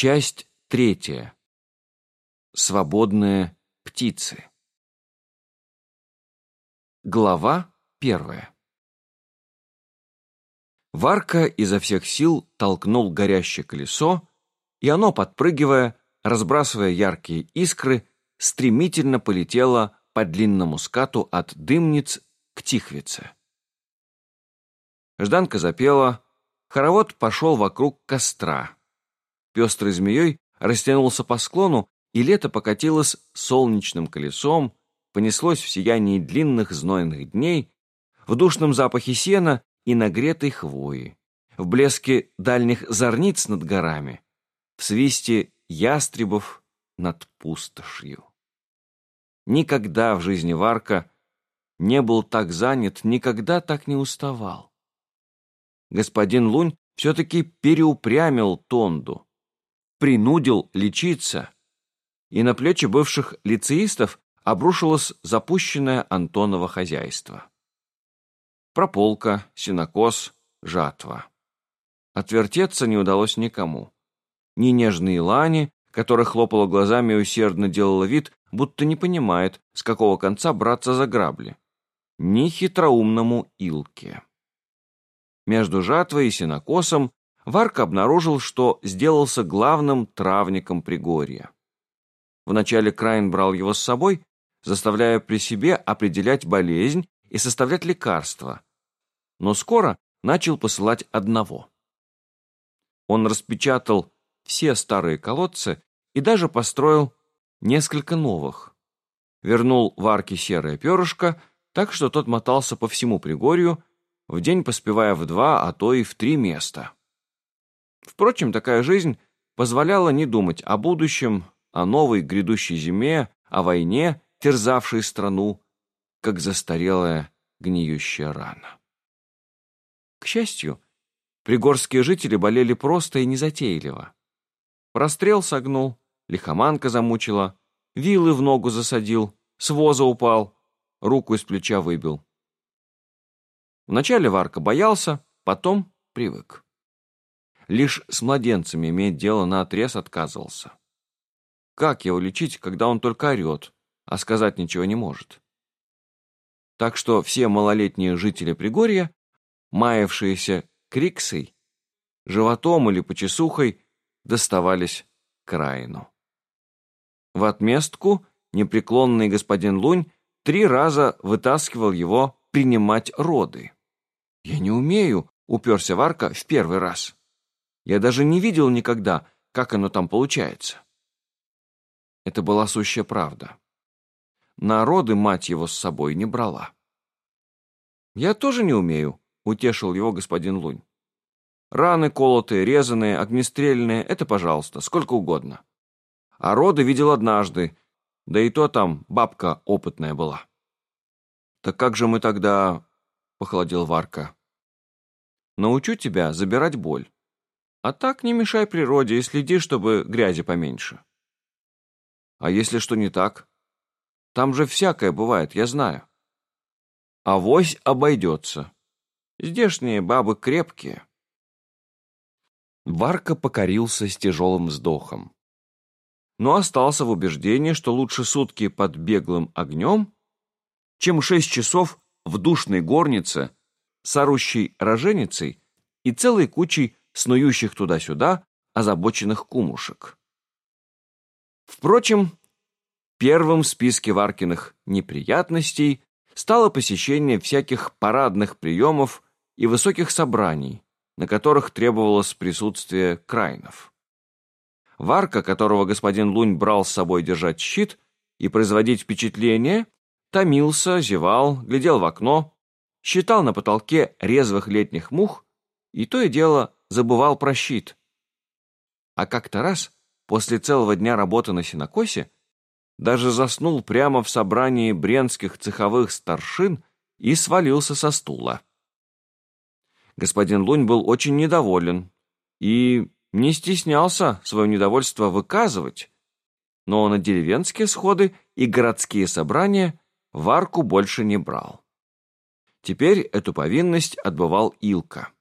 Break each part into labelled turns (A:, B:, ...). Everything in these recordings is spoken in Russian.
A: Часть третья. Свободные птицы. Глава первая. Варка изо всех сил толкнул горящее колесо, и оно, подпрыгивая, разбрасывая яркие искры, стремительно полетело по длинному скату от дымниц к Тихвице. Жданка запела, хоровод пошел вокруг костра. Пестрой змеей растянулся по склону, и лето покатилось солнечным колесом, понеслось в сиянии длинных знойных дней, в душном запахе сена и нагретой хвои, в блеске дальних зорниц над горами, в свисте ястребов над пустошью. Никогда в жизни Варка не был так занят, никогда так не уставал. Господин Лунь все-таки переупрямил Тонду, принудил лечиться, и на плечи бывших лицеистов обрушилось запущенное Антоново хозяйство. Прополка, синокос, жатва. Отвертеться не удалось никому. Ни нежной Лани, которая хлопала глазами и усердно делала вид, будто не понимает, с какого конца браться за грабли, ни хитроумному Илке. Между жатвой и синокосом Варк обнаружил, что сделался главным травником Пригорья. Вначале Крайн брал его с собой, заставляя при себе определять болезнь и составлять лекарства, но скоро начал посылать одного. Он распечатал все старые колодцы и даже построил несколько новых. Вернул в арке серое перышко, так что тот мотался по всему Пригорью, в день поспевая в два, а то и в три места. Впрочем, такая жизнь позволяла не думать о будущем, о новой грядущей зиме, о войне, терзавшей страну, как застарелая гниющая рана. К счастью, пригорские жители болели просто и незатейливо. Прострел согнул, лихоманка замучила, вилы в ногу засадил, с воза упал, руку из плеча выбил. Вначале Варка боялся, потом привык. Лишь с младенцами иметь дело наотрез отказывался. Как его лечить, когда он только орет, а сказать ничего не может? Так что все малолетние жители Пригорья маявшиеся криксой, животом или почесухой, доставались Краину. В отместку непреклонный господин Лунь три раза вытаскивал его принимать роды. «Я не умею», — уперся Варка в первый раз. «Я даже не видел никогда, как оно там получается». Это была сущая правда. На роды мать его с собой не брала. «Я тоже не умею», утешил его господин Лунь. Раны колотые, резаные, огнестрельные — это пожалуйста, сколько угодно. А роды видел однажды, да и то там бабка опытная была. «Так как же мы тогда...» — похолодел Варка. «Научу тебя забирать боль. А так не мешай природе и следи, чтобы грязи поменьше». «А если что не так? Там же всякое бывает, я знаю». «Авось обойдется», Здешние бабы крепкие. Варка покорился с тяжелым вздохом. Но остался в убеждении, что лучше сутки под беглым огнем, чем шесть часов в душной горнице с роженицей и целой кучей снующих туда-сюда озабоченных кумушек. Впрочем, первым в списке Варкиных неприятностей стало посещение всяких парадных приемов и высоких собраний, на которых требовалось присутствие крайнов. Варка, которого господин Лунь брал с собой держать щит и производить впечатление, томился, зевал, глядел в окно, считал на потолке резвых летних мух и то и дело забывал про щит. А как-то раз, после целого дня работы на синокосе, даже заснул прямо в собрании бренских цеховых старшин и свалился со стула господин Лунь был очень недоволен и не стеснялся свое недовольство выказывать, но на деревенские сходы и городские собрания Варку больше не брал. Теперь эту повинность отбывал Илка.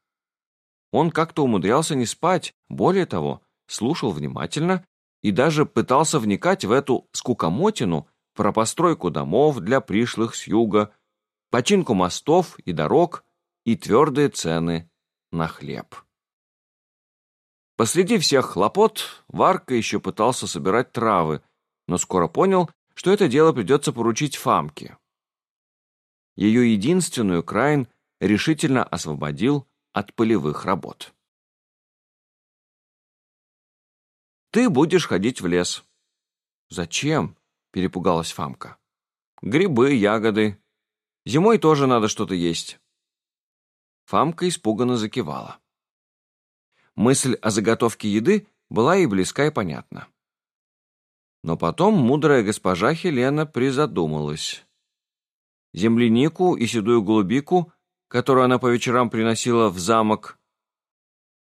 A: Он как-то умудрялся не спать, более того, слушал внимательно и даже пытался вникать в эту скукомотину про постройку домов для пришлых с юга, починку мостов и дорог и твердые цены на хлеб. Посреди всех хлопот Варка еще пытался собирать травы, но скоро понял, что это дело придется поручить Фамке. Ее единственную Крайн решительно освободил от полевых работ. «Ты будешь ходить в лес». «Зачем?» — перепугалась Фамка. «Грибы, ягоды. Зимой тоже надо что-то есть». Фамка испуганно закивала. Мысль о заготовке еды была ей близка и понятна. Но потом мудрая госпожа Хелена призадумалась. Землянику и седую голубику, которую она по вечерам приносила в замок,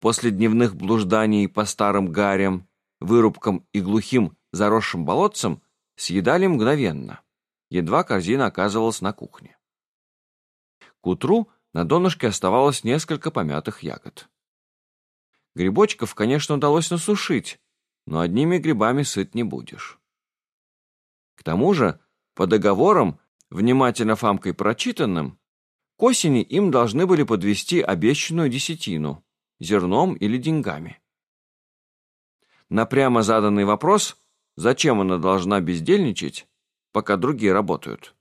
A: после дневных блужданий по старым гарям, вырубкам и глухим заросшим болотцам, съедали мгновенно. Едва корзина оказывалась на кухне. К утру на донышке оставалось несколько помятых ягод. Грибочков, конечно, удалось насушить, но одними грибами сыт не будешь. К тому же, по договорам, внимательно Фамкой прочитанным, к осени им должны были подвести обещанную десятину, зерном или деньгами. На прямо заданный вопрос, зачем она должна бездельничать, пока другие работают,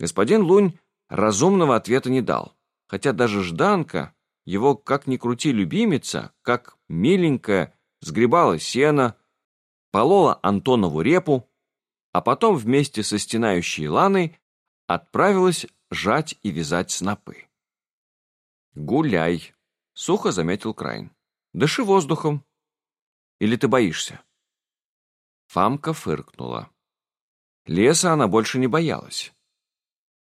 A: господин Лунь разумного ответа не дал, хотя даже Жданка, его как ни крути любимица, как миленькая, сгребала сено, полола Антонову репу, а потом вместе со стенающей Ланой отправилась жать и вязать снопы. «Гуляй», — сухо заметил Крайн. «Дыши воздухом. Или ты боишься?» Фамка фыркнула. Леса она больше не боялась.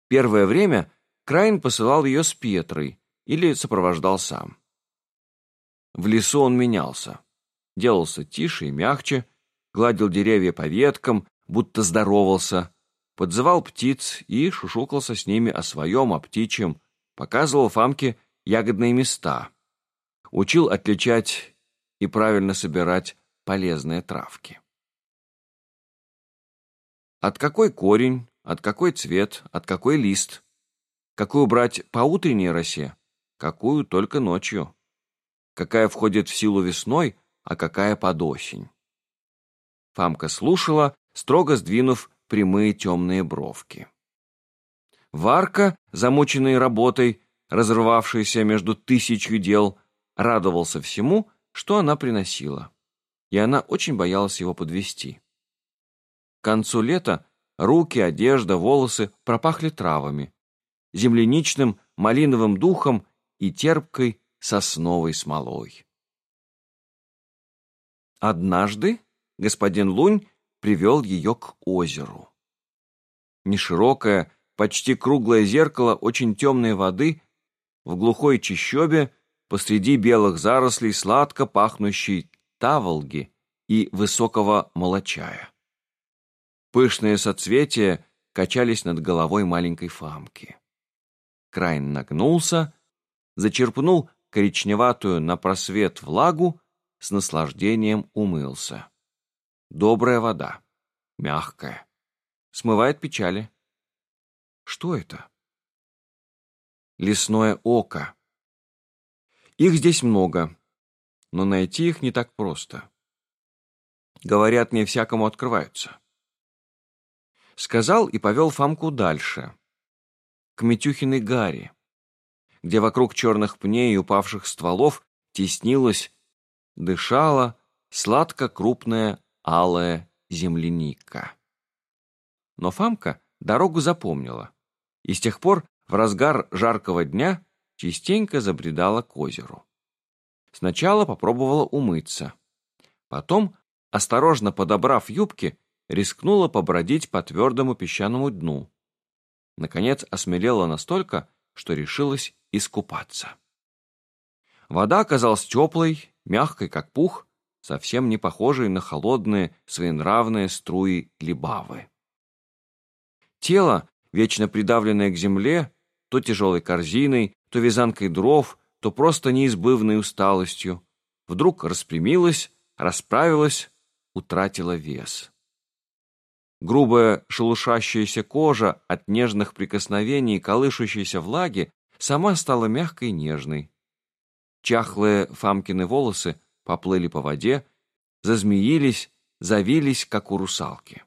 A: Первое время Крайн посылал ее с Петрой, или сопровождал сам. В лесу он менялся, делался тише и мягче, гладил деревья по веткам, будто здоровался, подзывал птиц и шушукался с ними о своем, о птичьем, показывал Фамке ягодные места, учил отличать и правильно собирать полезные травки. От какой корень, от какой цвет, от какой лист, какую брать по утренней росе, какую только ночью. Какая входит в силу весной, а какая под осень. Фамка слушала, строго сдвинув прямые темные бровки. Варка, замученный работой, разрывавшийся между тысячью дел, радовался всему, что она приносила, и она очень боялась его подвести. К концу лета руки, одежда, волосы пропахли травами, земляничным, малиновым духом и терпкой сосновой смолой. Однажды господин Лунь привел ее к озеру. Неширокое, почти круглое зеркало очень темной воды в глухой чащобе посреди белых зарослей сладко пахнущей таволги и высокого молочая. Пышные соцветия качались над головой маленькой фамки. Крайн нагнулся, зачерпнул коричневатую на просвет влагу, с наслаждением умылся. Добрая вода, мягкая, смывает печали. Что это? Лесное око. Их здесь много, но найти их не так просто. Говорят, не всякому открываются. Сказал и повел Фамку дальше, к Митюхиной Гарри где вокруг черных пней и упавших стволов теснилась, дышала сладко-крупная алая земляника. Но Фамка дорогу запомнила, и с тех пор в разгар жаркого дня частенько забредала к озеру. Сначала попробовала умыться. Потом, осторожно подобрав юбки, рискнула побродить по твердому песчаному дну. Наконец осмелела настолько, что решилась искупаться. Вода оказалась теплой, мягкой, как пух, совсем не похожей на холодные, своенравные струи либавы. Тело, вечно придавленное к земле, то тяжелой корзиной, то вязанкой дров, то просто неизбывной усталостью, вдруг распрямилось, расправилась, утратила вес. Грубая шелушащаяся кожа от нежных прикосновений и колышущейся влаги сама стала мягкой и нежной. Чахлые Фамкины волосы поплыли по воде, зазмеились, завились, как у русалки.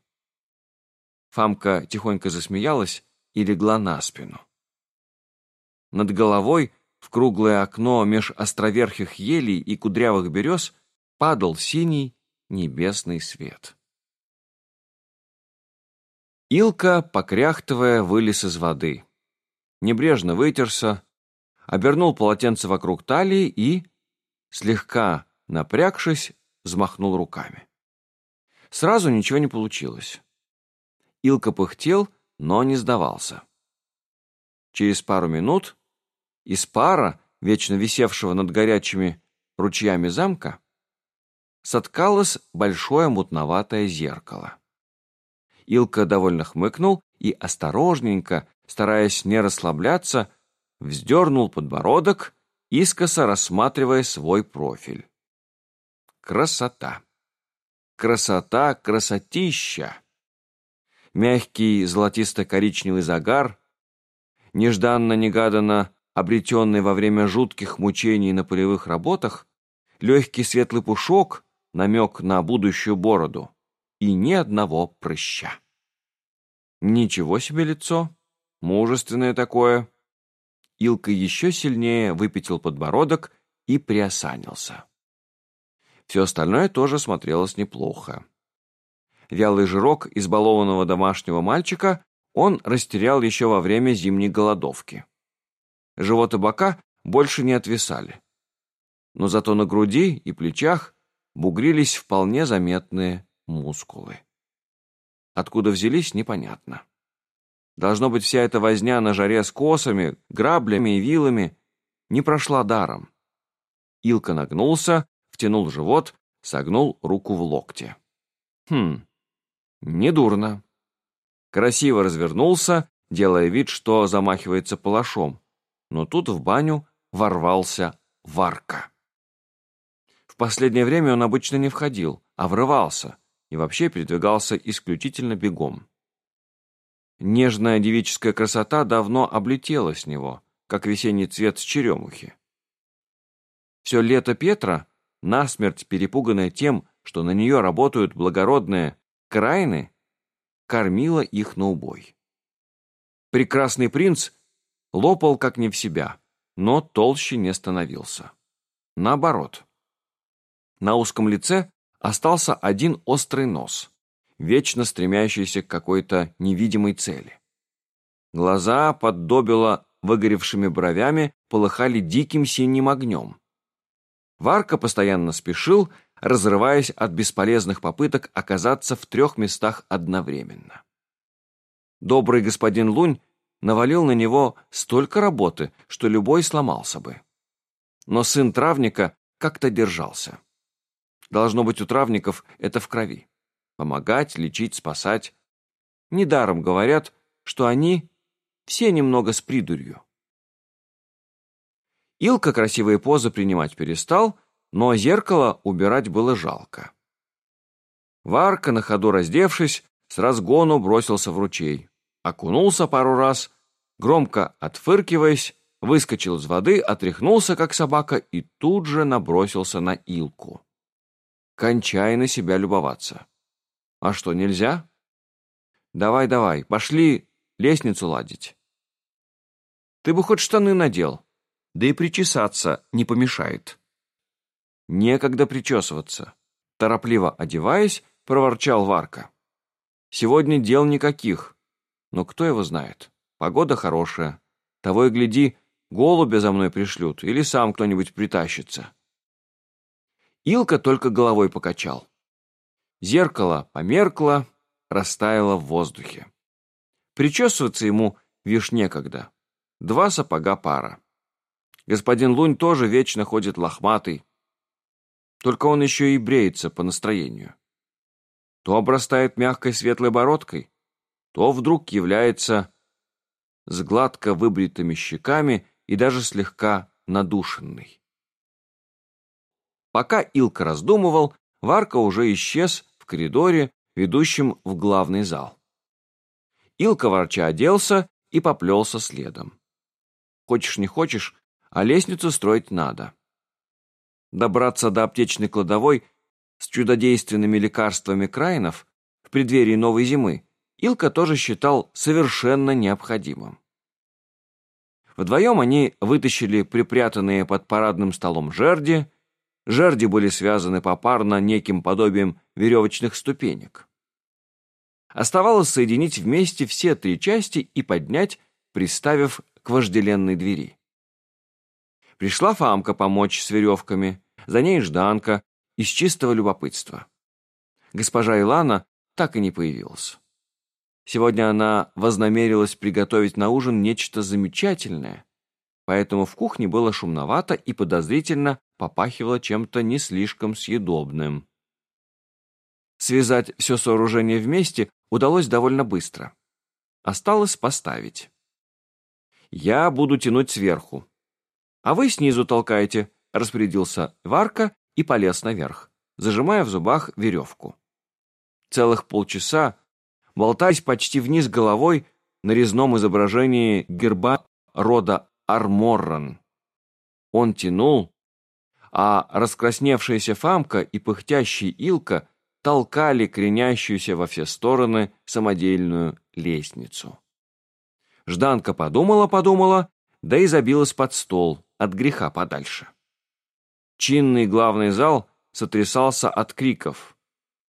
A: Фамка тихонько засмеялась и легла на спину. Над головой в круглое окно меж островерхих елей и кудрявых берез падал синий небесный свет. Илка, покряхтывая, вылез из воды. Небрежно вытерся, обернул полотенце вокруг талии и, слегка напрягшись, взмахнул руками. Сразу ничего не получилось. Илка пыхтел, но не сдавался. Через пару минут из пара, вечно висевшего над горячими ручьями замка, соткалось большое мутноватое зеркало. Илка довольно хмыкнул и осторожненько, стараясь не расслабляться, вздернул подбородок, искоса рассматривая свой профиль. Красота! Красота, красотища! Мягкий золотисто-коричневый загар, нежданно-негаданно обретенный во время жутких мучений на полевых работах, легкий светлый пушок, намек на будущую бороду, и ни одного прыща. Ничего себе лицо, мужественное такое. Илка еще сильнее выпятил подбородок и приосанился. Все остальное тоже смотрелось неплохо. Вялый жирок избалованного домашнего мальчика он растерял еще во время зимней голодовки. Живот и бока больше не отвисали. Но зато на груди и плечах бугрились вполне заметные мускулы. Откуда взялись, непонятно. Должно быть, вся эта возня на жаре с косами, граблями и вилами не прошла даром. Илка нагнулся, втянул живот, согнул руку в локте. Хм, недурно. Красиво развернулся, делая вид, что замахивается палашом. Но тут в баню ворвался Варка. В последнее время он обычно не входил, а врывался и вообще передвигался исключительно бегом. Нежная девическая красота давно облетела с него, как весенний цвет с черемухи. Все лето Петра, насмерть перепуганная тем, что на нее работают благородные крайны, кормила их на убой. Прекрасный принц лопал как не в себя, но толще не становился. Наоборот. На узком лице остался один острый нос, вечно стремящийся к какой-то невидимой цели. Глаза под добело выгоревшими бровями полыхали диким синим огнем. Варка постоянно спешил, разрываясь от бесполезных попыток оказаться в трех местах одновременно. Добрый господин Лунь навалил на него столько работы, что любой сломался бы. Но сын травника как-то держался. Должно быть, у травников это в крови. Помогать, лечить, спасать. Недаром говорят, что они все немного с придурью. Илка красивые позы принимать перестал, но зеркало убирать было жалко. Варка, на ходу раздевшись, с разгону бросился в ручей, окунулся пару раз, громко отфыркиваясь, выскочил из воды, отряхнулся, как собака, и тут же набросился на Илку кончай на себя любоваться. А что, нельзя? Давай, давай, пошли лестницу ладить. Ты бы хоть штаны надел, да и причесаться не помешает. Некогда причесываться. Торопливо одеваясь, проворчал Варка. Сегодня дел никаких, но кто его знает. Погода хорошая. Того и гляди, голубя за мной пришлют, или сам кто-нибудь притащится. Илка только головой покачал. Зеркало померкло, растаяло в воздухе. Причесываться ему вишь некогда. Два сапога пара. Господин Лунь тоже вечно ходит лохматый. Только он еще и бреется по настроению. То обрастает мягкой светлой бородкой, то вдруг является с гладко выбритыми щеками и даже слегка надушенный. Пока Илка раздумывал, Варка уже исчез в коридоре, ведущем в главный зал. Илка ворча оделся и поплелся следом. Хочешь не хочешь, а лестницу строить надо. Добраться до аптечной кладовой с чудодейственными лекарствами Крайнов в преддверии новой зимы Илка тоже считал совершенно необходимым. Вдвоем они вытащили припрятанные под парадным столом жерди. Жерди были связаны попарно неким подобием веревочных ступенек. Оставалось соединить вместе все три части и поднять, приставив к вожделенной двери. Пришла Фамка помочь с веревками, за ней Жданка, из чистого любопытства. Госпожа Илана так и не появилась. Сегодня она вознамерилась приготовить на ужин нечто замечательное, поэтому в кухне было шумновато и подозрительно попахивало чем-то не слишком съедобным. Связать все сооружение вместе удалось довольно быстро. Осталось поставить. «Я буду тянуть сверху. А вы снизу толкаете», — распорядился Варка и полез наверх, зажимая в зубах веревку. Целых полчаса болтаясь почти вниз головой на резном изображении герба рода Арморран. Он тянул, а раскрасневшаяся Фамка и пыхтящий Илка толкали кренящуюся во все стороны самодельную лестницу. Жданка подумала-подумала, да и забилась под стол, от греха подальше. Чинный главный зал сотрясался от криков.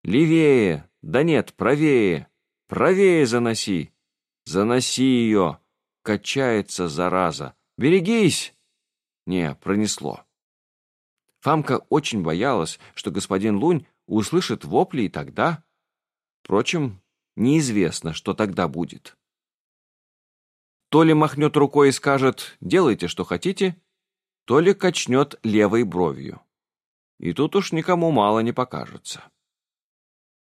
A: «Левее! Да нет, правее! Правее заноси! Заноси ее! Качается, зараза! Берегись!» Не, пронесло. Фамка очень боялась, что господин Лунь услышит вопли и тогда... Впрочем, неизвестно, что тогда будет. То ли махнет рукой и скажет «делайте, что хотите», то ли качнет левой бровью. И тут уж никому мало не покажется.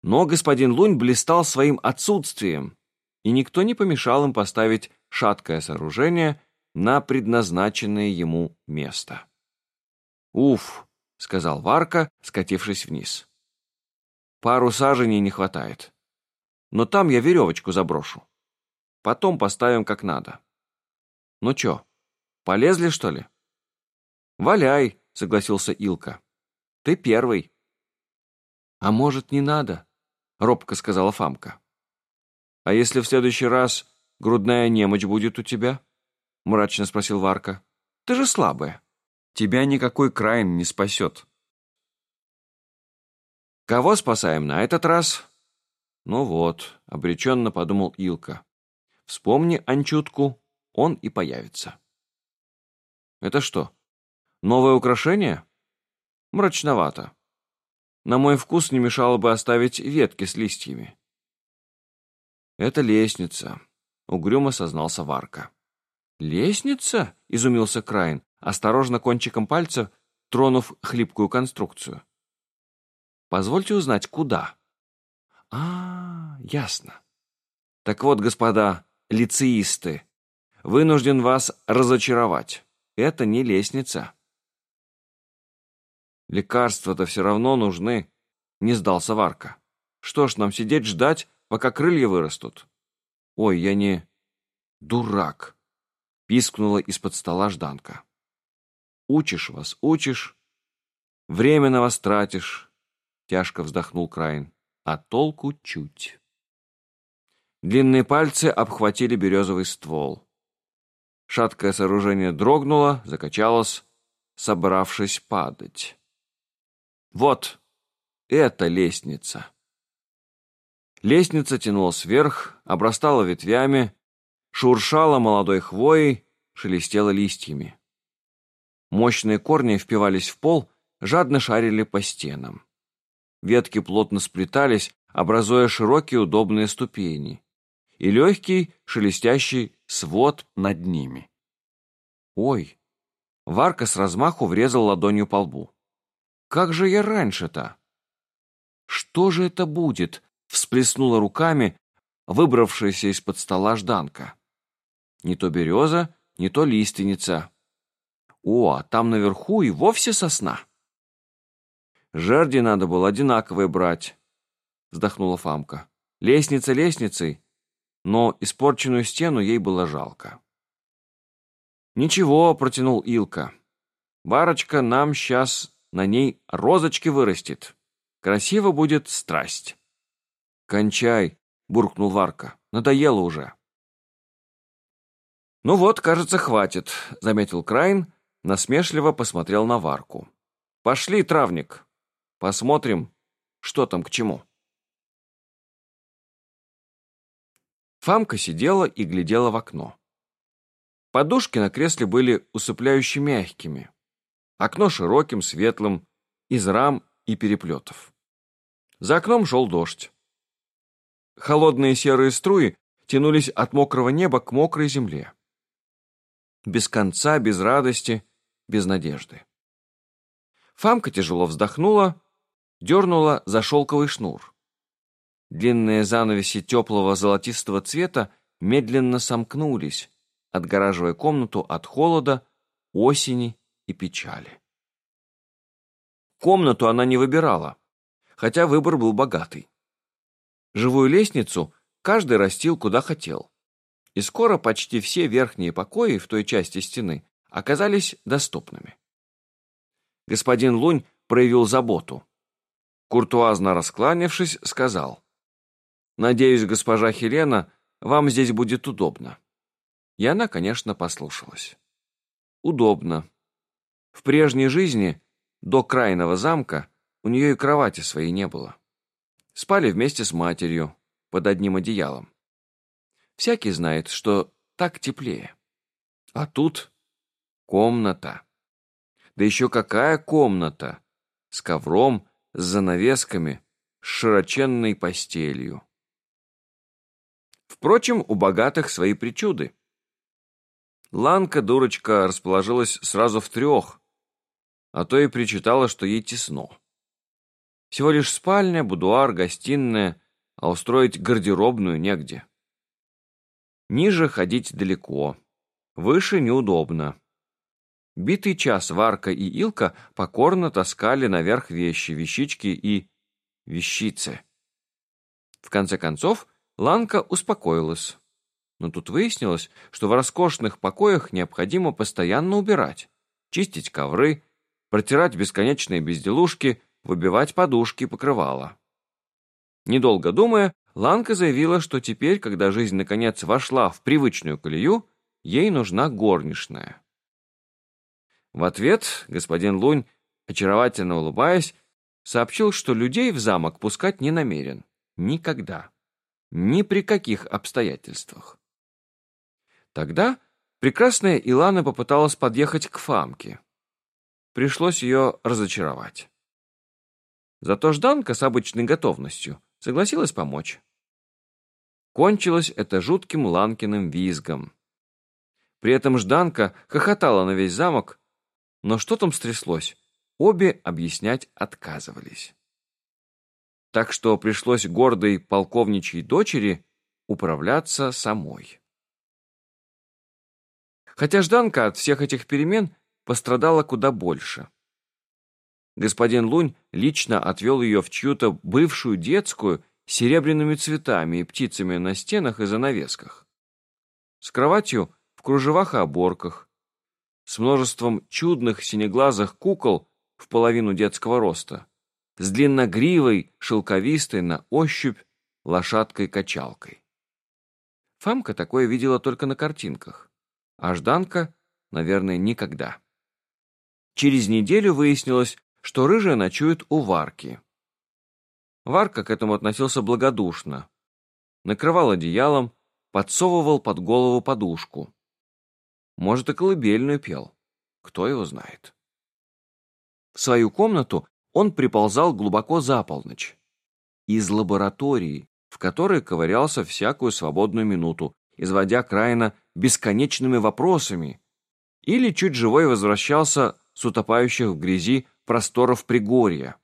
A: Но господин Лунь блистал своим отсутствием, и никто не помешал им поставить шаткое сооружение на предназначенное ему место. «Уф!» — сказал Варка, скатившись вниз. «Пару саженей не хватает. Но там я веревочку заброшу. Потом поставим как надо. Ну чё, полезли, что ли?» «Валяй!» — согласился Илка. «Ты первый». «А может, не надо?» робко сказала Фамка. «А если в следующий раз грудная немочь будет у тебя?» мрачно спросил Варка. «Ты же слабая. Тебя никакой Крайн не спасет». «Кого спасаем на этот раз?» «Ну вот», — обреченно подумал Илка. «Вспомни Анчутку, он и появится». «Это что, новое украшение?» «Мрачновато. На мой вкус не мешало бы оставить ветки с листьями. «Это лестница», — угрюмо сознался Варка. «Лестница?» — изумился Крайн, осторожно кончиком пальца тронув хлипкую конструкцию. «Позвольте узнать, куда?» «А, ясно. Так вот, господа лицеисты, вынужден вас разочаровать. Это не лестница». Лекарства-то все равно нужны, не сдался Варка. Что ж, нам сидеть ждать, пока крылья вырастут? Ой, я не... Дурак! Пискнула из-под стола Жданка. Учишь вас, учишь. Время на вас тратишь. Тяжко вздохнул Краин. А толку чуть. Длинные пальцы обхватили березовый ствол. Шаткое сооружение дрогнуло, закачалось, собравшись падать. Вот, это лестница. Лестница тянулась вверх, обрастала ветвями, шуршала молодой хвоей, шелестела листьями. Мощные корни впивались в пол, жадно шарили по стенам. Ветки плотно сплетались, образуя широкие удобные ступени и легкий шелестящий свод над ними. Ой! Варка с размаху врезал ладонью по лбу. Как же я раньше-то? Что же это будет? Всплеснула руками выбравшаяся из-под стола Жданка. Не то береза, не то лиственница. О, а там наверху и вовсе сосна. Жерди надо было одинаковые брать, вздохнула Фамка. Лестница лестницей, но испорченную стену ей было жалко. «Ничего», — протянул Илка. «Барочка нам сейчас на ней розочки вырастет. Красиво будет страсть». «Кончай», — буркнул Варка. «Надоело уже». «Ну вот, кажется, хватит», — заметил Крайн, насмешливо посмотрел на Варку. «Пошли, травник, посмотрим, что там к чему». Фамка сидела и глядела в окно. Подушки на кресле были усыпляюще мягкими. Окно широким, светлым, из рам и переплетов. За окном шел дождь. Холодные серые струи тянулись от мокрого неба к мокрой земле. Без конца, без радости, без надежды. Фамка тяжело вздохнула, дернула за шелковый шнур. Длинные занавеси теплого золотистого цвета медленно сомкнулись, отгораживая комнату от холода, осени и печали. Комнату она не выбирала, хотя выбор был богатый. Живую лестницу каждый растил куда хотел. И скоро почти все верхние покои в той части стены оказались доступными. Господин Лунь проявил заботу. Куртуазно раскланявшись, сказал, Надеюсь, госпожа Хелена, вам здесь будет удобно». И она, конечно, послушалась. Удобно. В прежней жизни, до крайного замка, у нее и кровати своей не было. Спали вместе с матерью, под одним одеялом. Всякий знает, что так теплее. А тут комната. Да еще какая комната! С ковром, с занавесками, с широченной постелью. Впрочем, у богатых свои причуды. Ланка, дурочка, расположилась сразу в трех, а то и причитала, что ей тесно. Всего лишь спальня, будуар, гостиная, а устроить гардеробную негде. Ниже ходить далеко, выше неудобно. Битый час Варка и Илка покорно таскали наверх вещи, вещички и вещицы. В конце концов, Ланка успокоилась. Но тут выяснилось, что в роскошных покоях необходимо постоянно убирать, чистить ковры, протирать бесконечные безделушки, выбивать подушки покрывала. Недолго думая, Ланка заявила, что теперь, когда жизнь наконец вошла в привычную колею, ей нужна горничная. В ответ господин Лунь, очаровательно улыбаясь, сообщил, что людей в замок пускать не намерен. Никогда. Ни при каких обстоятельствах. Тогда прекрасная Илана попыталась подъехать к Фамке. Пришлось ее разочаровать. Зато Жданка с обычной готовностью согласилась помочь. Кончилось это жутким Ланкиным визгом. При этом Жданка хохотала на весь замок, но что там стряслось, обе объяснять отказывались так что пришлось гордой полковничьей дочери управляться самой. Хотя Жданка от всех этих перемен пострадала куда больше. Господин Лунь лично отвел ее в чью-то бывшую детскую с серебряными цветами и птицами на стенах и занавесках. С кроватью в кружевах и оборках, с множеством чудных синеглазых кукол в половину детского роста, с длинногривой, шелковистой на ощупь лошадкой-качалкой. Фамка такое видела только на картинках, а Жданка, наверное, никогда. Через неделю выяснилось, что рыжая ночует у Варки. Варка к этому относился благодушно. Накрывал одеялом, подсовывал под голову подушку. Может, и колыбельную пел. Кто его знает. В свою комнату он приползал глубоко за полночь. Из лаборатории, в которой ковырялся всякую свободную минуту, изводя Крайна бесконечными вопросами, или чуть живой возвращался с утопающих в грязи просторов Пригорья,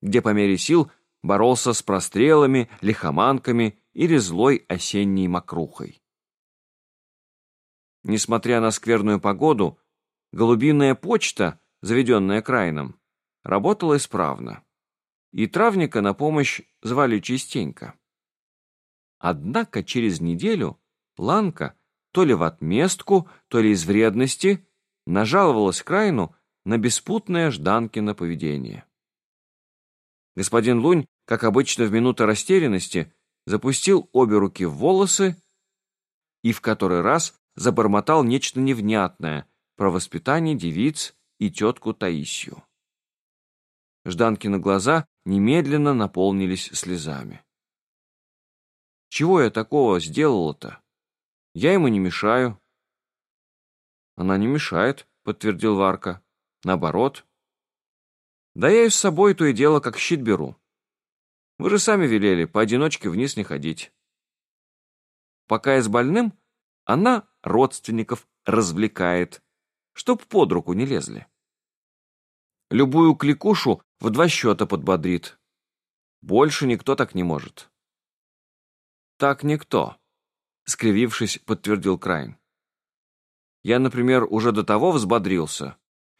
A: где по мере сил боролся с прострелами, лихоманками или злой осенней мокрухой. Несмотря на скверную погоду, голубиная почта, заведенная Крайном, работала исправно, и травника на помощь звали частенько. Однако через неделю Ланка, то ли в отместку, то ли из вредности, нажаловалась Крайну на беспутное Жданкино поведение. Господин Лунь, как обычно в минуты растерянности, запустил обе руки в волосы и в который раз забормотал нечто невнятное про воспитание девиц и тетку Таисию. Жданкины глаза немедленно наполнились слезами. «Чего я такого сделала-то? Я ему не мешаю». «Она не мешает», — подтвердил Варка. «Наоборот, да я и с собой то и дело как щит беру. Вы же сами велели поодиночке вниз не ходить. Пока я с больным, она родственников развлекает, чтоб под руку не лезли. Любую кликушу в два счета подбодрит. Больше никто так не может. Так никто, скривившись, подтвердил Крайн. Я, например, уже до того взбодрился.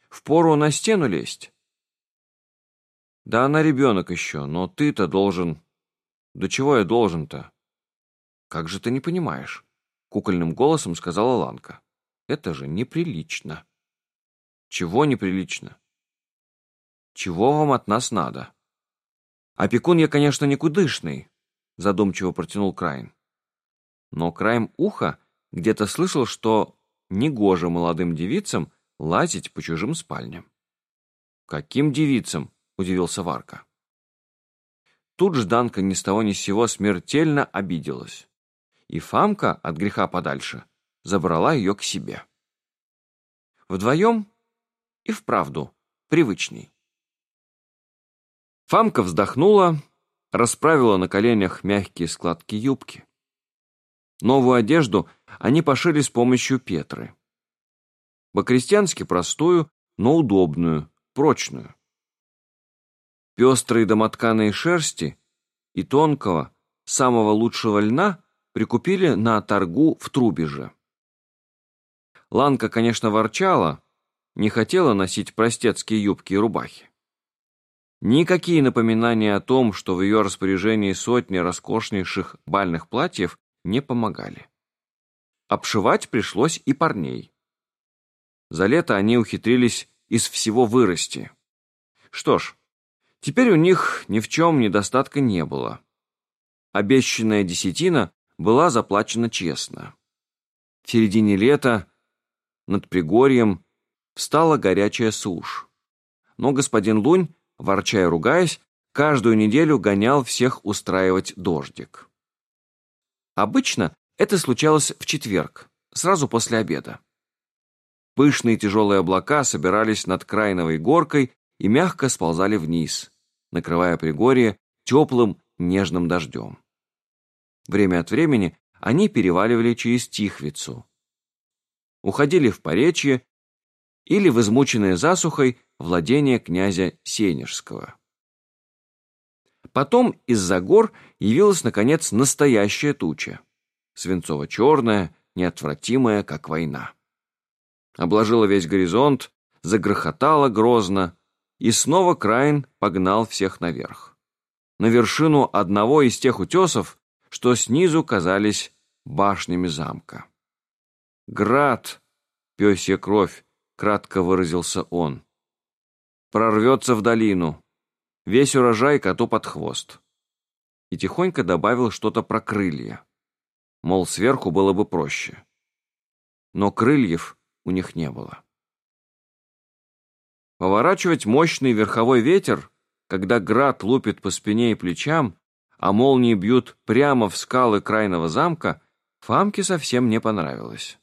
A: Впору на стену лезть. Да она ребенок еще, но ты-то должен... Да чего я должен-то? Как же ты не понимаешь? Кукольным голосом сказала Ланка. Это же неприлично. Чего неприлично? Чего вам от нас надо? Опекун я, конечно, никудышный, задумчиво протянул Крайн. Но краем уха где-то слышал, что негоже молодым девицам лазить по чужим спальням. Каким девицам? удивился Варка. Тут Жданка ни с того ни с сего смертельно обиделась. И Фамка от греха подальше забрала ее к себе. Вдвоем и вправду привычней. Фамка вздохнула, расправила на коленях мягкие складки юбки. Новую одежду они пошили с помощью Петры. По-крестьянски простую, но удобную, прочную пестрые домотканые шерсти и тонкого, самого лучшего льна прикупили на торгу в Трубеже. Ланка, конечно, ворчала, не хотела носить простецкие юбки и рубахи. Никакие напоминания о том, что в ее распоряжении сотни роскошнейших бальных платьев, не помогали. Обшивать пришлось и парней. За лето они ухитрились из всего вырасти. Что ж, Теперь у них ни в чем недостатка не было. Обещанная десятина была заплачена честно. В середине лета над Пригорьем встала горячая сушь. Но господин Лунь, ворча и ругаясь, каждую неделю гонял всех устраивать дождик. Обычно это случалось в четверг, сразу после обеда. Пышные тяжелые облака собирались над Крайновой горкой и мягко сползали вниз, накрывая Пригорье теплым нежным дождем. Время от времени они переваливали через Тихвицу, уходили в Поречье или в измученное засухой владение князя Сенежского. Потом из-за гор явилась, наконец, настоящая туча, свинцово-черная, неотвратимая, как война. Обложила весь горизонт, загрохотала грозно, и снова Крайн погнал всех наверх. На вершину одного из тех утесов, что снизу казались башнями замка. «Град!» — пёсья кровь, кратко выразился он. «Прорвется в долину. Весь урожай коту под хвост». И тихонько добавил что-то про крылья. Мол, сверху было бы проще. Но крыльев у них не было. Поворачивать мощный верховой ветер, когда град лупит по спине и плечам, а молнии бьют прямо в скалы крайного замка, Фамке совсем не понравилось.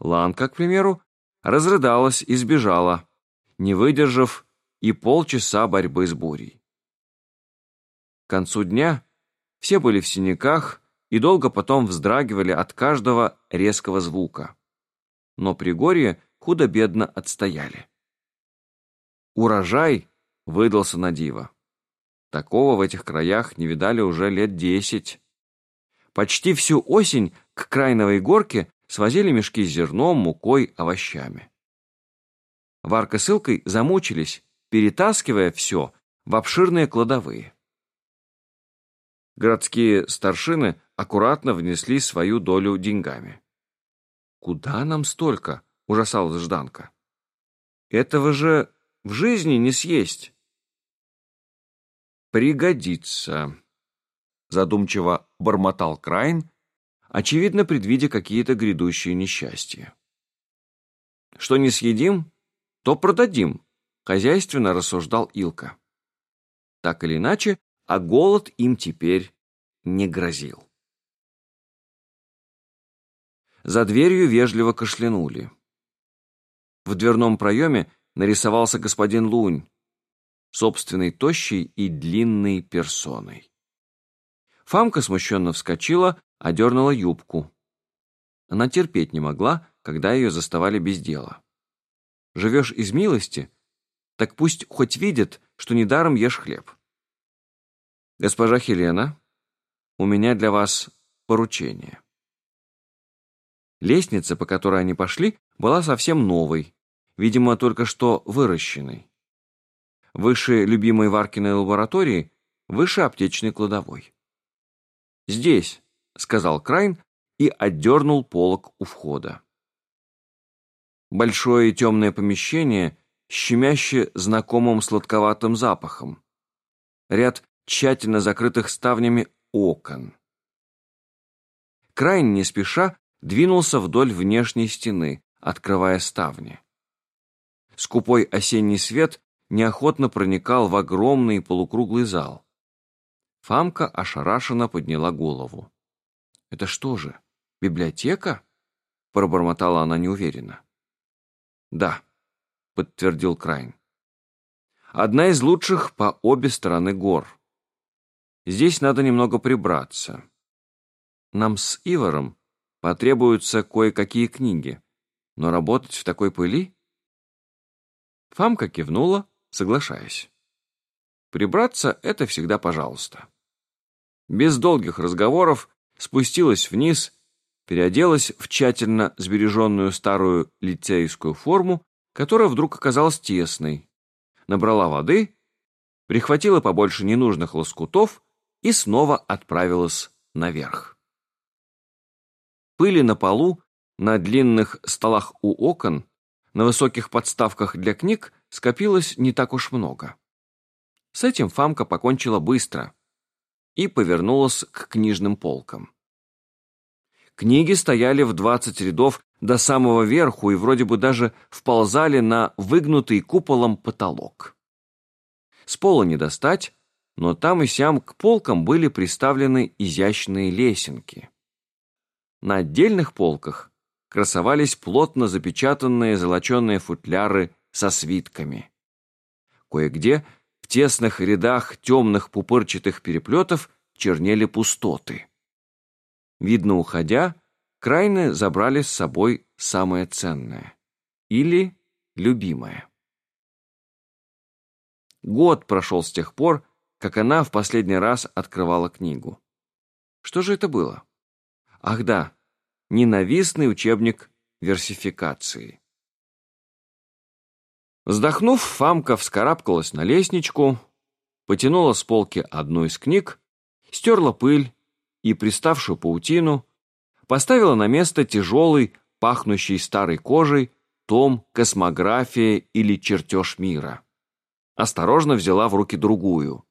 A: Ланка, к примеру, разрыдалась и сбежала, не выдержав и полчаса борьбы с бурей. К концу дня все были в синяках и долго потом вздрагивали от каждого резкого звука. Но Пригорье худо-бедно отстояли. Урожай выдался на диво. Такого в этих краях не видали уже лет десять. Почти всю осень к Крайновой горке свозили мешки с зерном, мукой, овощами. Варка с Илкой замучились перетаскивая все в обширные кладовые. Городские старшины аккуратно внесли свою долю деньгами. «Куда нам столько?» — ужасалась Жданка. «Этого же в жизни не съесть». «Пригодится», — задумчиво бормотал Крайн, очевидно, предвидя какие-то грядущие несчастья. «Что не съедим, то продадим», — хозяйственно рассуждал Илка. Так или иначе, а голод им теперь не грозил. За дверью вежливо кашлянули. В дверном проеме нарисовался господин Лунь, собственной тощей и длинной персоной. Фамка смущенно вскочила, одернула юбку. Она терпеть не могла, когда ее заставали без дела. Живешь из милости, так пусть хоть видят, что недаром ешь хлеб. Госпожа Хелена, у меня для вас поручение. Лестница, по которой они пошли, была совсем новой, видимо, только что выращенной. Выше любимой Варкиной лаборатории, выше аптечной кладовой. «Здесь», — сказал Крайн и отдернул полок у входа. Большое темное помещение, щемяще знакомым сладковатым запахом. Ряд тщательно закрытых ставнями окон. Крайн не спеша двинулся вдоль внешней стены, открывая ставни. Скупой осенний свет неохотно проникал в огромный полукруглый зал. Фамка ошарашенно подняла голову. «Это что же, библиотека?» — пробормотала она неуверенно. «Да», — подтвердил Крайн. «Одна из лучших по обе стороны гор. Здесь надо немного прибраться. Нам с Иваром потребуются кое-какие книги, но работать в такой пыли? Фамка кивнула, соглашаясь. Прибраться — это всегда пожалуйста. Без долгих разговоров спустилась вниз, переоделась в тщательно сбереженную старую лицейскую форму, которая вдруг оказалась тесной, набрала воды, прихватила побольше ненужных лоскутов и снова отправилась наверх. Пыли на полу, на длинных столах у окон, на высоких подставках для книг скопилось не так уж много. С этим Фамка покончила быстро и повернулась к книжным полкам. Книги стояли в двадцать рядов до самого верху и вроде бы даже вползали на выгнутый куполом потолок. С пола не достать, но там и сям к полкам были приставлены изящные лесенки. На отдельных полках красовались плотно запечатанные золоченые футляры со свитками. Кое-где в тесных рядах темных пупырчатых переплетов чернели пустоты. Видно, уходя, крайны забрали с собой самое ценное. Или любимое. Год прошел с тех пор, как она в последний раз открывала книгу. Что же это было? Ах да, ненавистный учебник версификации. Вздохнув, Фамка вскарабкалась на лестничку, потянула с полки одну из книг, стерла пыль и приставшую паутину, поставила на место тяжелый, пахнущий старой кожей, том «Космография» или «Чертеж мира». Осторожно взяла в руки другую.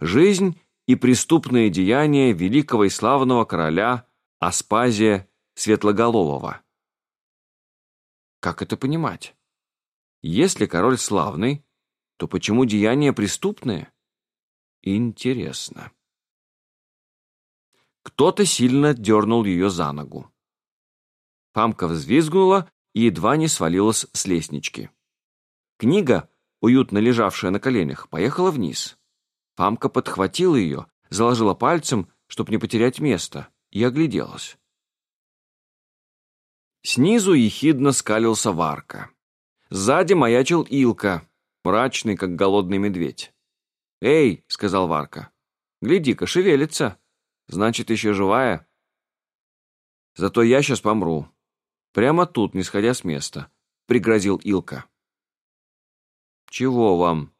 A: Жизнь и преступные деяния великого и славного короля Аспазия Светлоголового. Как это понимать? Если король славный, то почему деяния преступные? Интересно. Кто-то сильно дернул ее за ногу. Памка взвизгнула и едва не свалилась с лестнички. Книга, уютно лежавшая на коленях, поехала вниз. Памка подхватила ее, заложила пальцем, чтобы не потерять место, и огляделась. Снизу ехидно скалился Варка. Сзади маячил Илка, мрачный, как голодный медведь. «Эй!» — сказал Варка. «Гляди-ка, шевелится. Значит, еще живая». «Зато я сейчас помру. Прямо тут, не сходя с места», — пригрозил Илка. «Чего вам?» —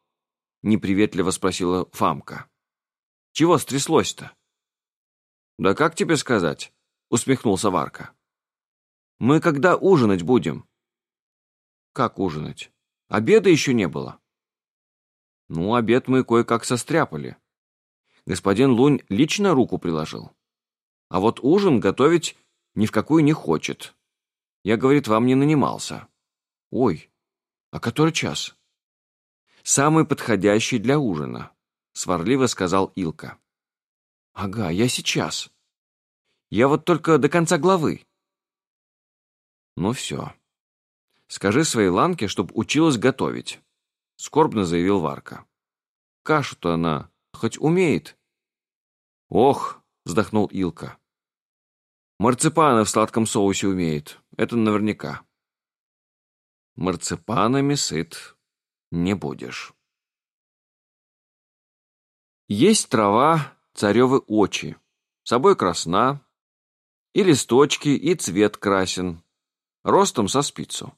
A: неприветливо спросила Фамка. «Чего стряслось-то?» «Да как тебе сказать?» — усмехнулся Варка. «Мы когда ужинать будем?» «Как ужинать? Обеда еще не было». «Ну, обед мы кое-как состряпали. Господин Лунь лично руку приложил. А вот ужин готовить ни в какую не хочет. Я, говорит, вам не нанимался». «Ой, а который час?» Самый подходящий для ужина», — сварливо сказал Илка. «Ага, я сейчас. Я вот только до конца главы». «Ну все. Скажи своей Ланке, чтоб училась готовить», — скорбно заявил Варка. «Кашу-то она хоть умеет». «Ох», — вздохнул Илка. «Марципаны в сладком соусе умеет, это наверняка». «Марципанами сыт», не будешь. Есть трава царевы очи, собой красна, и листочки, и цвет красен, ростом со спицу.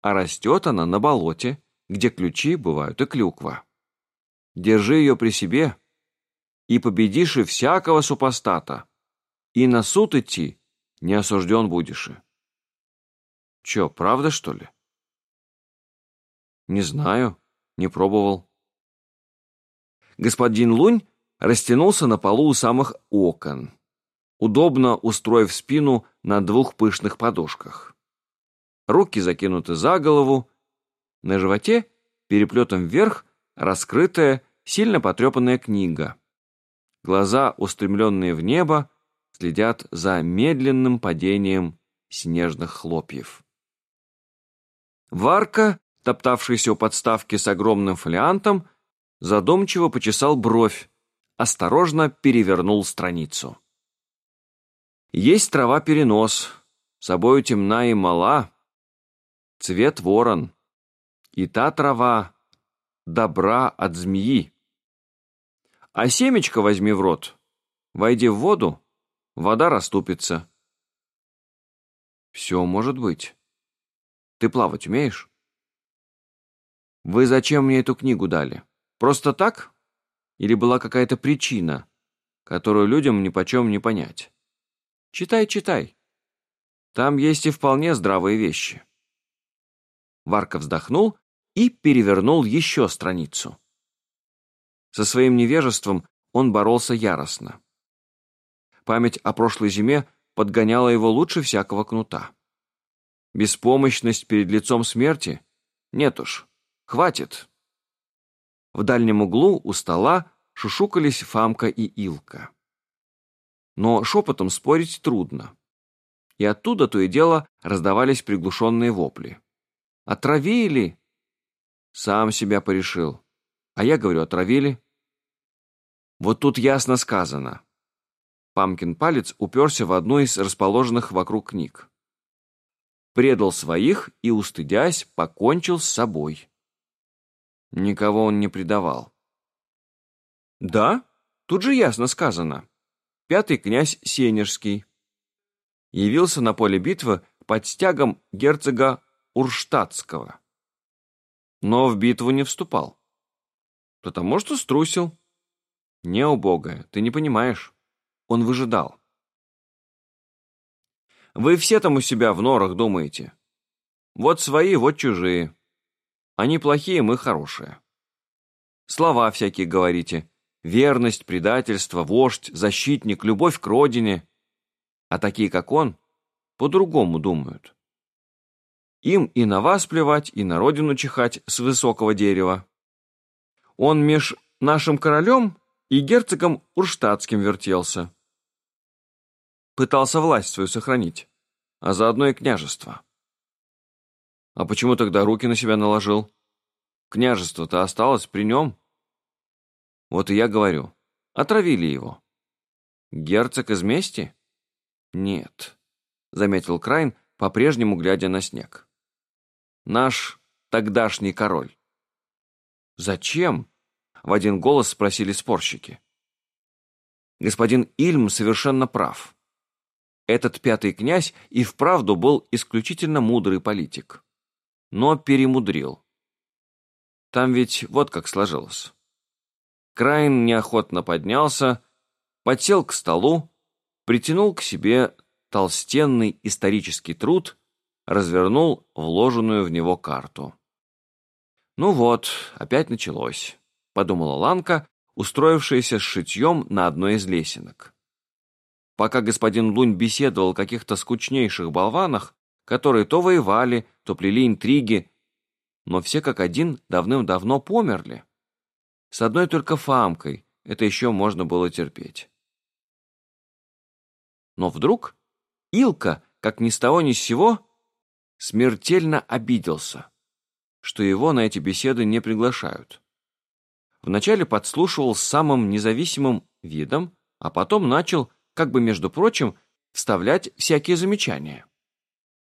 A: А растет она на болоте, где ключи бывают и клюква. Держи ее при себе, и победишь и всякого супостата, и на суд идти не осужден будешь. Че, правда, что ли? Не знаю, не пробовал. Господин Лунь растянулся на полу у самых окон, удобно устроив спину на двух пышных подушках. Руки закинуты за голову, на животе, переплетом вверх, раскрытая, сильно потрепанная книга. Глаза, устремленные в небо, следят за медленным падением снежных хлопьев. Варка топтавшийся у подставки с огромным фолиантом, задумчиво почесал бровь, осторожно перевернул страницу. Есть трава-перенос, собою темна и мала, цвет ворон, и та трава добра от змеи. А семечко возьми в рот, войди в воду, вода расступится. Все может быть. Ты плавать умеешь? «Вы зачем мне эту книгу дали? Просто так? Или была какая-то причина, которую людям нипочем не понять? Читай, читай. Там есть и вполне здравые вещи». Варка вздохнул и перевернул еще страницу. Со своим невежеством он боролся яростно. Память о прошлой зиме подгоняла его лучше всякого кнута. Беспомощность перед лицом смерти? Нет уж. Хватит!» В дальнем углу у стола шушукались Фамка и Илка. Но шепотом спорить трудно. И оттуда то и дело раздавались приглушенные вопли. «Отравили!» Сам себя порешил. А я говорю, отравили. Вот тут ясно сказано. Памкин палец уперся в одну из расположенных вокруг книг. Предал своих и, устыдясь, покончил с собой. Никого он не предавал. Да, тут же ясно сказано. Пятый князь Сенежский явился на поле битвы под стягом герцога Урштадтского. Но в битву не вступал. Потому что струсил. Не, убогая, ты не понимаешь. Он выжидал. Вы все там у себя в норах думаете. Вот свои, вот чужие. Они плохие, мы хорошие. Слова всякие говорите. Верность, предательство, вождь, защитник, любовь к родине. А такие, как он, по-другому думают. Им и на вас плевать, и на родину чихать с высокого дерева. Он меж нашим королем и герцогом Урштадтским вертелся. Пытался власть свою сохранить, а заодно и княжество. А почему тогда руки на себя наложил? Княжество-то осталось при нем. Вот и я говорю, отравили его. Герцог из мести? Нет, заметил Крайн, по-прежнему глядя на снег. Наш тогдашний король. Зачем? В один голос спросили спорщики. Господин Ильм совершенно прав. Этот пятый князь и вправду был исключительно мудрый политик но перемудрил. Там ведь вот как сложилось. Крайн неохотно поднялся, подсел к столу, притянул к себе толстенный исторический труд, развернул вложенную в него карту. «Ну вот, опять началось», — подумала Ланка, устроившаяся с шитьем на одной из лесенок. Пока господин Лунь беседовал о каких-то скучнейших болванах, которые то воевали, то плели интриги, но все как один давным-давно померли. С одной только фамкой это еще можно было терпеть. Но вдруг Илка, как ни с того ни с сего, смертельно обиделся, что его на эти беседы не приглашают. Вначале подслушивал с самым независимым видом, а потом начал, как бы между прочим, вставлять всякие замечания.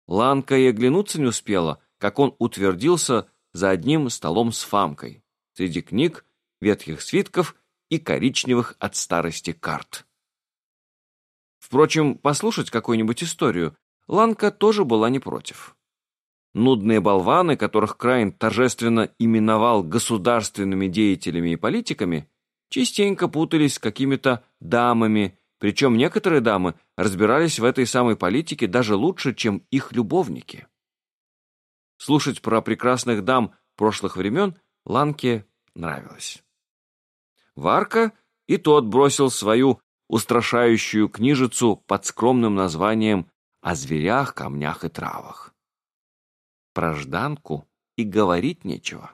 A: Ланка и оглянуться не успела, как он утвердился за одним столом с фамкой, среди книг, ветхих свитков и коричневых от старости карт. Впрочем, послушать какую-нибудь историю Ланка тоже была не против. Нудные болваны, которых Крайн торжественно именовал государственными деятелями и политиками, частенько путались с какими-то дамами, причем некоторые дамы разбирались в этой самой политике даже лучше, чем их любовники. Слушать про прекрасных дам прошлых времен Ланке нравилось. Варка и тот бросил свою устрашающую книжицу под скромным названием «О зверях, камнях и травах». Про Жданку и говорить нечего.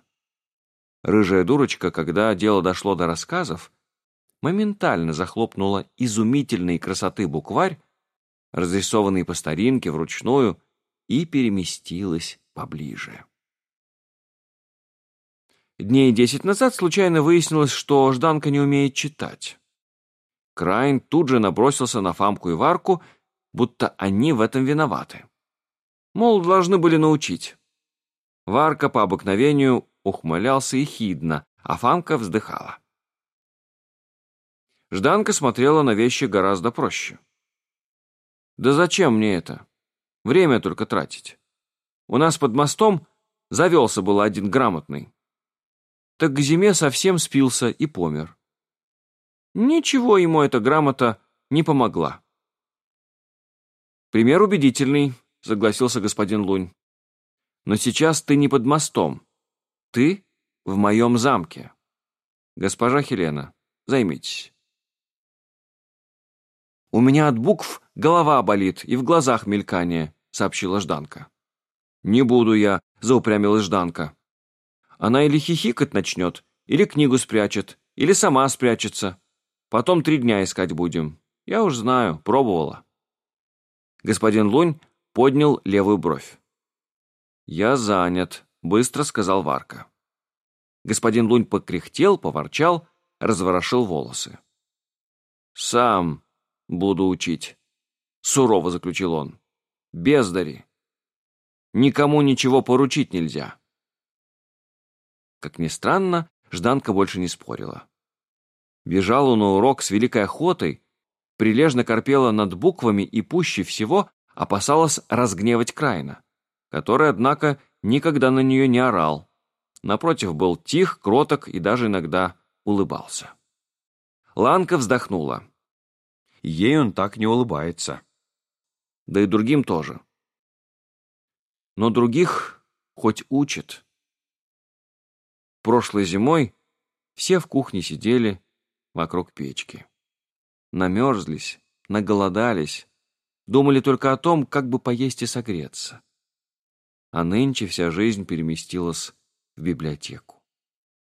A: Рыжая дурочка, когда дело дошло до рассказов, моментально захлопнула изумительной красоты букварь, разрисованный по старинке вручную, и переместилась поближе. Дней десять назад случайно выяснилось, что Жданка не умеет читать. Крайн тут же набросился на Фамку и Варку, будто они в этом виноваты. Мол, должны были научить. Варка по обыкновению ухмылялся и хидно, а Фамка вздыхала. Жданка смотрела на вещи гораздо проще. «Да зачем мне это? Время только тратить. У нас под мостом завелся был один грамотный. Так к зиме совсем спился и помер. Ничего ему эта грамота не помогла. «Пример убедительный», — согласился господин Лунь. «Но сейчас ты не под мостом. Ты в моем замке. Госпожа Хелена, займитесь». «У меня от букв голова болит и в глазах мелькание», — сообщила Жданка. «Не буду я», — заупрямилась Жданка. «Она или хихикать начнет, или книгу спрячет, или сама спрячется. Потом три дня искать будем. Я уж знаю, пробовала». Господин Лунь поднял левую бровь. «Я занят», — быстро сказал Варка. Господин Лунь покряхтел, поворчал, разворошил волосы. «Сам буду учить», — сурово заключил он. «Бездари, Никому ничего поручить нельзя. Как ни странно, Жданка больше не спорила. Бежала на урок с великой охотой, прилежно корпела над буквами и пуще всего опасалась разгневать Крайна, который, однако, никогда на нее не орал. Напротив, был тих, кроток и даже иногда улыбался. Ланка вздохнула. Ей он так не улыбается. Да и другим тоже но других хоть учат. Прошлой зимой все в кухне сидели вокруг печки. Намерзлись, наголодались, думали только о том, как бы поесть и согреться. А нынче вся жизнь переместилась в библиотеку.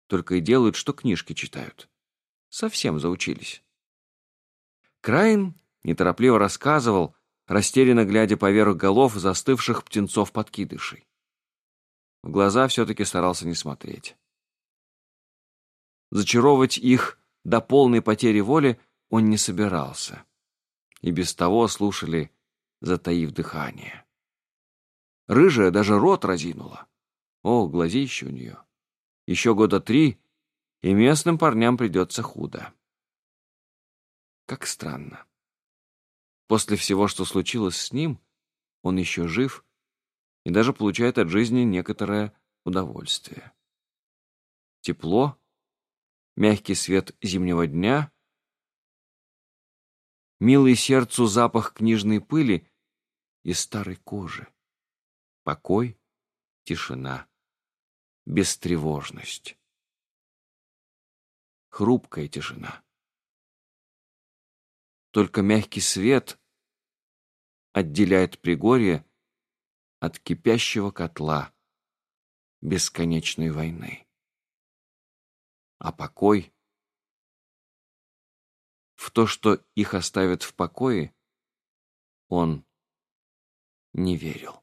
A: Только и делают, что книжки читают. Совсем заучились. Крайн неторопливо рассказывал, растерянно глядя поверх голов застывших птенцов-подкидышей. В глаза все-таки старался не смотреть. Зачаровывать их до полной потери воли он не собирался. И без того слушали, затаив дыхание. Рыжая даже рот разинула. О, глазище у нее. Еще года три, и местным парням придется худо. Как странно. После всего, что случилось с ним, он еще жив и даже получает от жизни некоторое удовольствие. тепло, мягкий свет зимнего дня, милый сердцу запах книжной пыли и старой кожи, покой, тишина, бестревожность. Хрупкая тишина. Только мягкий свет отделяет Пригорье от кипящего котла бесконечной войны. А покой в то, что их оставят в покое, он не верил.